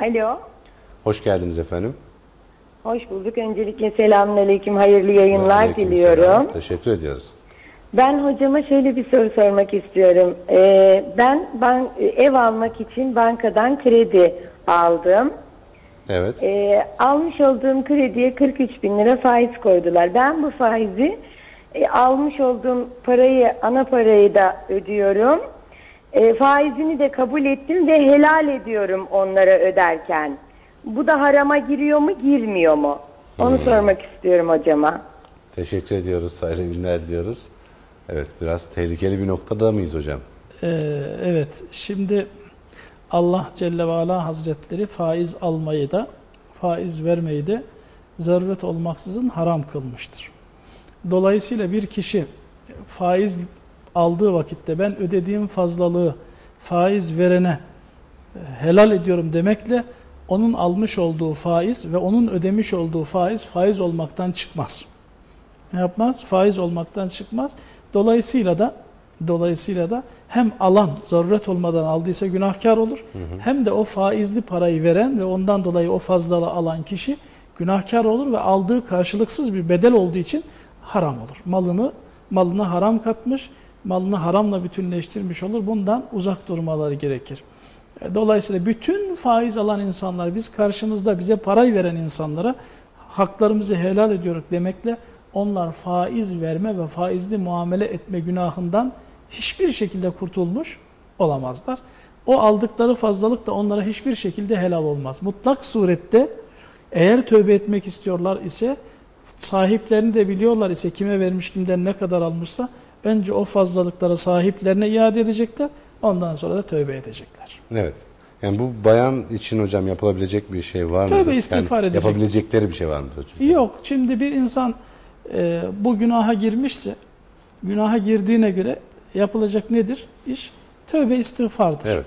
Alo. Hoş geldiniz efendim. Hoş bulduk. Öncelikle selamünaleyküm. Hayırlı yayınlar Aleykümselam. diliyorum. Teşekkür ediyoruz. Ben hocama şöyle bir soru sormak istiyorum. Ee, ben ben ev almak için bankadan kredi aldım. Evet. Ee, almış olduğum krediye 43 bin lira faiz koydular. Ben bu faizi e, almış olduğum parayı, ana parayı da ödüyorum. E, faizini de kabul ettim ve helal ediyorum onlara öderken. Bu da harama giriyor mu, girmiyor mu? Onu sormak istiyorum hocama. Teşekkür ediyoruz. Hayırlı günler diliyoruz. Evet biraz tehlikeli bir noktada mıyız hocam? Ee, evet, şimdi Allah Celle ve Ala Hazretleri faiz almayı da, faiz vermeyi de zaruret olmaksızın haram kılmıştır. Dolayısıyla bir kişi faiz aldığı vakitte ben ödediğim fazlalığı faiz verene e, helal ediyorum demekle onun almış olduğu faiz ve onun ödemiş olduğu faiz faiz olmaktan çıkmaz. Ne yapmaz? Faiz olmaktan çıkmaz. Dolayısıyla da dolayısıyla da hem alan zaruret olmadan aldıysa günahkar olur. Hem de o faizli parayı veren ve ondan dolayı o fazlalığı alan kişi günahkar olur ve aldığı karşılıksız bir bedel olduğu için haram olur. Malını malına haram katmış, malını haramla bütünleştirmiş olur. Bundan uzak durmaları gerekir. E, Dolayısıyla bütün faiz alan insanlar, biz karşımızda bize parayı veren insanlara haklarımızı helal ediyoruz demekle onlar faiz verme ve faizli muamele etme günahından hiçbir şekilde kurtulmuş olamazlar. O aldıkları fazlalık da onlara hiçbir şekilde helal olmaz. Mutlak surette eğer tövbe etmek istiyorlar ise sahiplerini de biliyorlar ise kime vermiş kimden ne kadar almışsa önce o fazlalıkları sahiplerine iade edecekler. Ondan sonra da tövbe edecekler. Evet. Yani bu bayan için hocam yapılabilecek bir şey var mı? Tövbe istiğfar edecek. Yapabilecekleri bir şey var mı? Yok. Şimdi bir insan e, bu günaha girmişse, günaha girdiğine göre yapılacak nedir? İş tövbe istiğfardır. Evet.